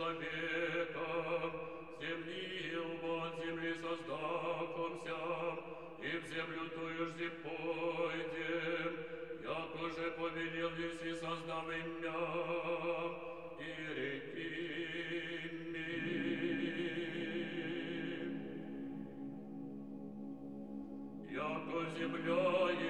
человеком, земнил он земли создакомся, и в землю тую ж пойдем, як уже повелел еси создав имя, и реки ми. Яко земля